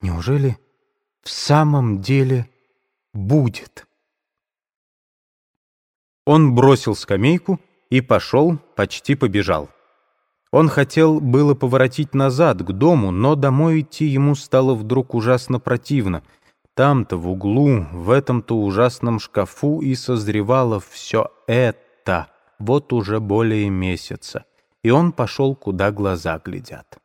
Неужели в самом деле будет? Он бросил скамейку и пошел, почти побежал. Он хотел было поворотить назад, к дому, но домой идти ему стало вдруг ужасно противно. Там-то, в углу, в этом-то ужасном шкафу и созревало все это, вот уже более месяца. И он пошел, куда глаза глядят.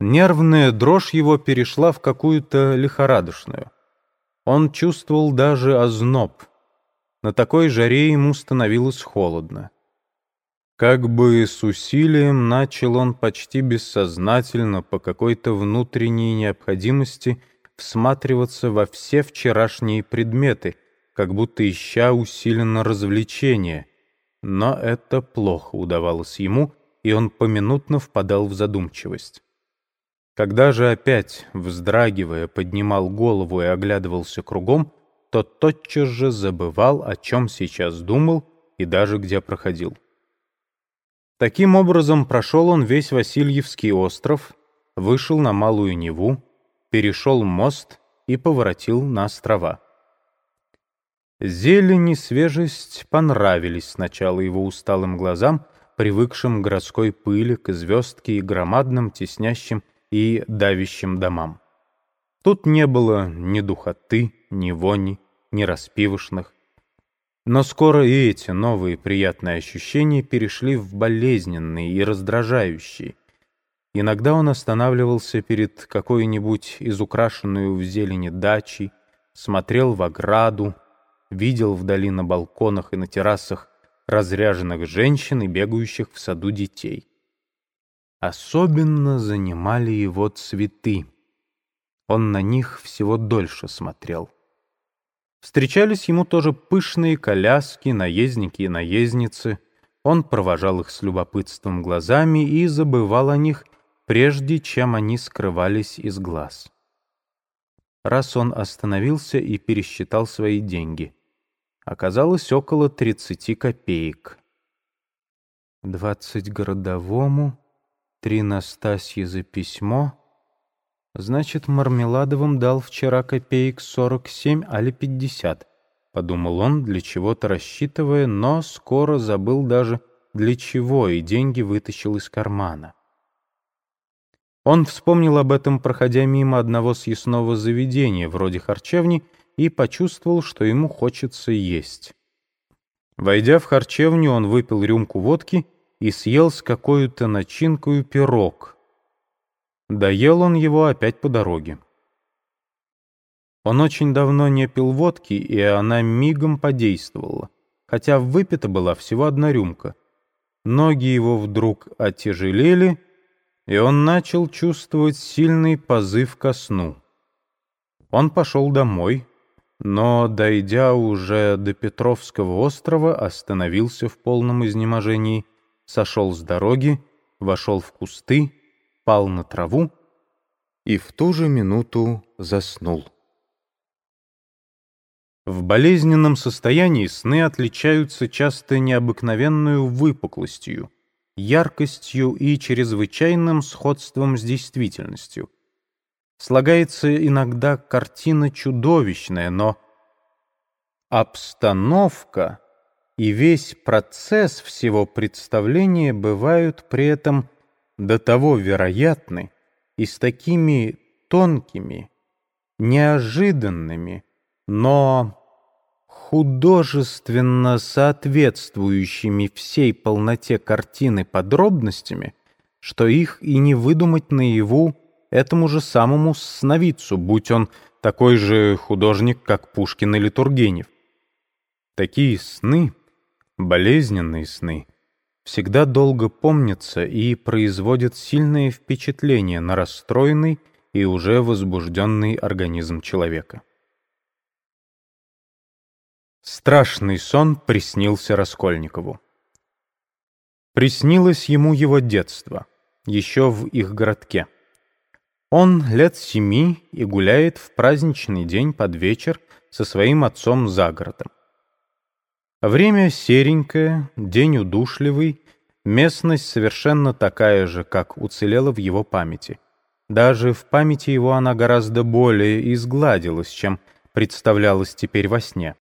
Нервная дрожь его перешла в какую-то лихорадочную. Он чувствовал даже озноб. На такой жаре ему становилось холодно. Как бы с усилием начал он почти бессознательно по какой-то внутренней необходимости всматриваться во все вчерашние предметы, как будто ища усиленно развлечения. Но это плохо удавалось ему, и он поминутно впадал в задумчивость. Когда же опять, вздрагивая, поднимал голову и оглядывался кругом, то тотчас же забывал, о чем сейчас думал и даже где проходил. Таким образом, прошел он весь Васильевский остров, вышел на Малую Неву, перешел мост и поворотил на острова. Зелень и свежесть понравились сначала его усталым глазам, привыкшим к городской пыли, к звездке и громадным теснящим и давящим домам. Тут не было ни духоты, ни вони, ни распивошных. Но скоро и эти новые приятные ощущения перешли в болезненные и раздражающие. Иногда он останавливался перед какой-нибудь изукрашенную в зелени дачей, смотрел в ограду, видел вдали на балконах и на террасах разряженных женщин и бегающих в саду детей. Особенно занимали его цветы. Он на них всего дольше смотрел. Встречались ему тоже пышные коляски, наездники и наездницы. Он провожал их с любопытством глазами и забывал о них, прежде чем они скрывались из глаз. Раз он остановился и пересчитал свои деньги. Оказалось около тридцати копеек. Двадцать городовому, Три Настасьи за письмо. Значит, Мармеладовым дал вчера копеек сорок семь, али пятьдесят. Подумал он, для чего-то рассчитывая, но скоро забыл даже для чего, и деньги вытащил из кармана. Он вспомнил об этом, проходя мимо одного съестного заведения, вроде харчевни, и почувствовал, что ему хочется есть. Войдя в харчевню, он выпил рюмку водки — и съел с какой-то начинкой пирог. Доел он его опять по дороге. Он очень давно не пил водки, и она мигом подействовала, хотя выпита была всего одна рюмка. Ноги его вдруг отяжелели, и он начал чувствовать сильный позыв ко сну. Он пошел домой, но, дойдя уже до Петровского острова, остановился в полном изнеможении — сошел с дороги, вошел в кусты, пал на траву и в ту же минуту заснул. В болезненном состоянии сны отличаются часто необыкновенную выпуклостью, яркостью и чрезвычайным сходством с действительностью. Слагается иногда картина чудовищная, но обстановка — и весь процесс всего представления бывают при этом до того вероятны и с такими тонкими, неожиданными, но художественно соответствующими всей полноте картины подробностями, что их и не выдумать наяву этому же самому сновидцу, будь он такой же художник, как Пушкин или Тургенев. Такие сны Болезненные сны всегда долго помнятся и производят сильное впечатление на расстроенный и уже возбужденный организм человека. Страшный сон приснился Раскольникову. Приснилось ему его детство, еще в их городке. Он лет семи и гуляет в праздничный день под вечер со своим отцом за городом. Время серенькое, день удушливый, местность совершенно такая же, как уцелела в его памяти. Даже в памяти его она гораздо более изгладилась, чем представлялась теперь во сне.